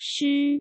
诗